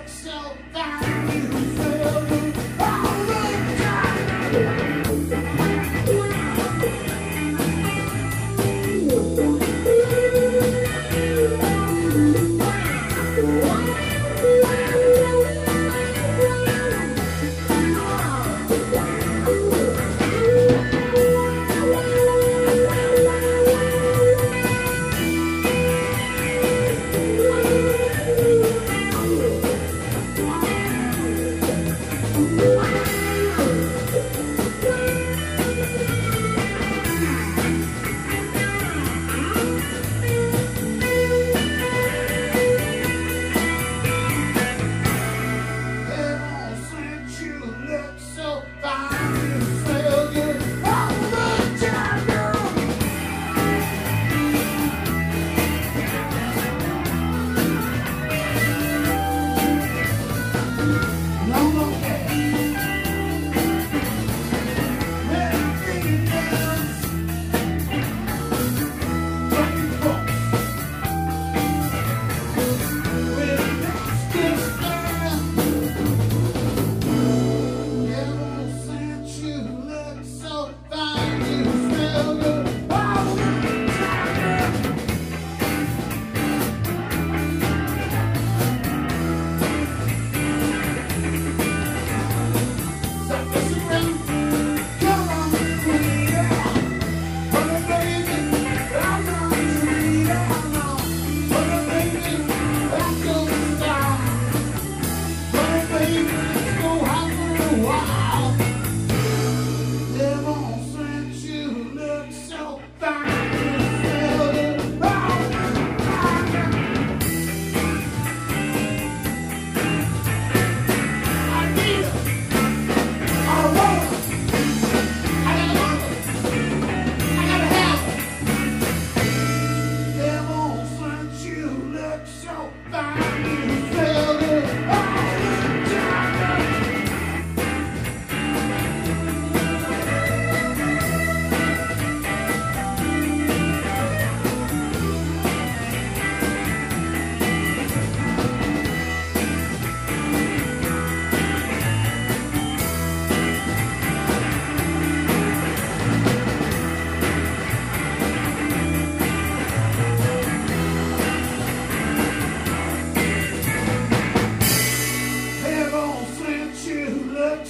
work so fast.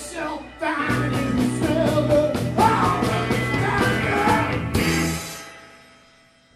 Heaven sent